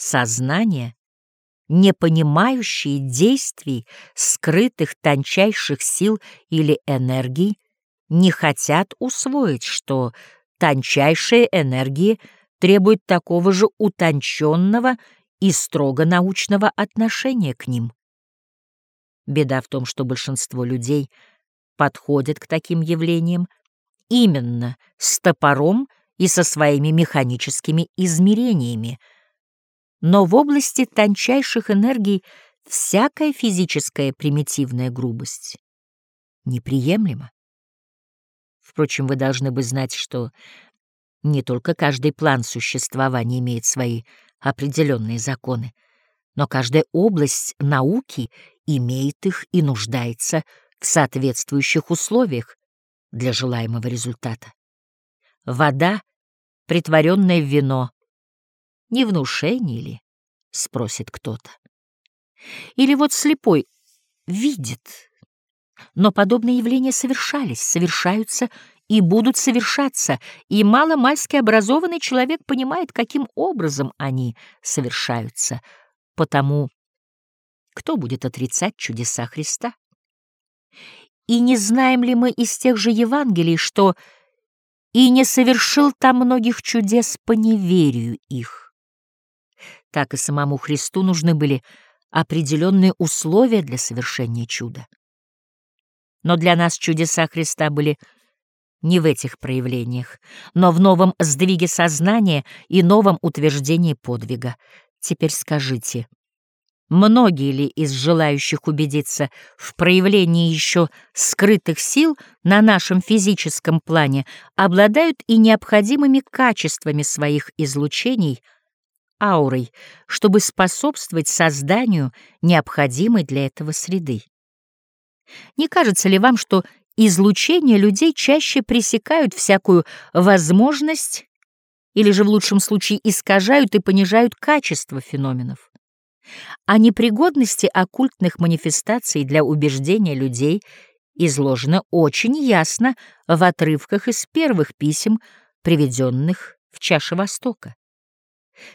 сознания, не понимающие действий скрытых тончайших сил или энергий, не хотят усвоить, что тончайшие энергии требуют такого же утонченного и строго научного отношения к ним. Беда в том, что большинство людей подходят к таким явлениям именно с топором и со своими механическими измерениями, но в области тончайших энергий всякая физическая примитивная грубость неприемлема. Впрочем, вы должны бы знать, что не только каждый план существования имеет свои определенные законы, но каждая область науки имеет их и нуждается в соответствующих условиях для желаемого результата. Вода, притворенная в вино, не внушение ли, спросит кто-то. Или вот слепой видит, но подобные явления совершались, совершаются и будут совершаться, и маломальски образованный человек понимает, каким образом они совершаются. Потому кто будет отрицать чудеса Христа? И не знаем ли мы из тех же Евангелий, что «и не совершил там многих чудес по неверию их»? Так и самому Христу нужны были определенные условия для совершения чуда. Но для нас чудеса Христа были не в этих проявлениях, но в новом сдвиге сознания и новом утверждении подвига. Теперь скажите, многие ли из желающих убедиться в проявлении еще скрытых сил на нашем физическом плане обладают и необходимыми качествами своих излучений, аурой, чтобы способствовать созданию необходимой для этого среды? Не кажется ли вам, что излучения людей чаще пресекают всякую возможность или же в лучшем случае искажают и понижают качество феноменов? О непригодности оккультных манифестаций для убеждения людей изложено очень ясно в отрывках из первых писем, приведенных в чаше Востока.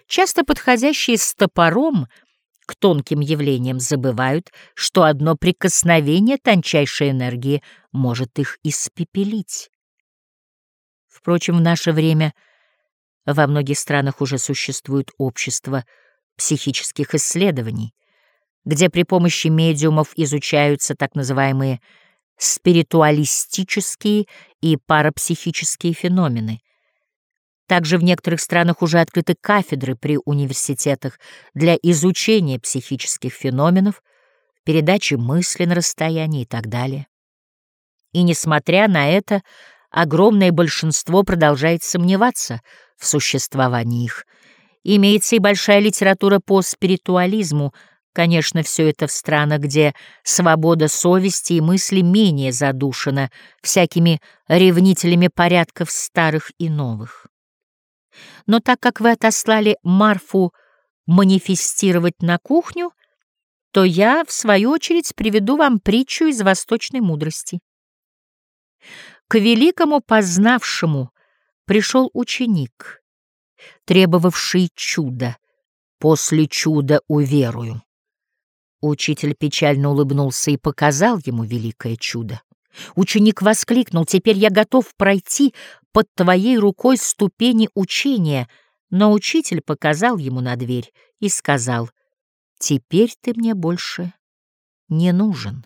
Часто подходящие с топором — к тонким явлениям забывают, что одно прикосновение тончайшей энергии может их испепелить. Впрочем, в наше время во многих странах уже существует общество психических исследований, где при помощи медиумов изучаются так называемые спиритуалистические и парапсихические феномены, также в некоторых странах уже открыты кафедры при университетах для изучения психических феноменов, передачи мысли на расстоянии и так далее. И несмотря на это, огромное большинство продолжает сомневаться в существовании их. Имеется и большая литература по спиритуализму, конечно, все это в странах, где свобода совести и мысли менее задушена всякими ревнителями порядков старых и новых. Но так как вы отослали Марфу манифестировать на кухню, то я, в свою очередь, приведу вам притчу из восточной мудрости. К великому познавшему пришел ученик, требовавший чуда. После чуда уверую. Учитель печально улыбнулся и показал ему великое чудо. Ученик воскликнул, «Теперь я готов пройти под твоей рукой ступени учения», но учитель показал ему на дверь и сказал, «Теперь ты мне больше не нужен».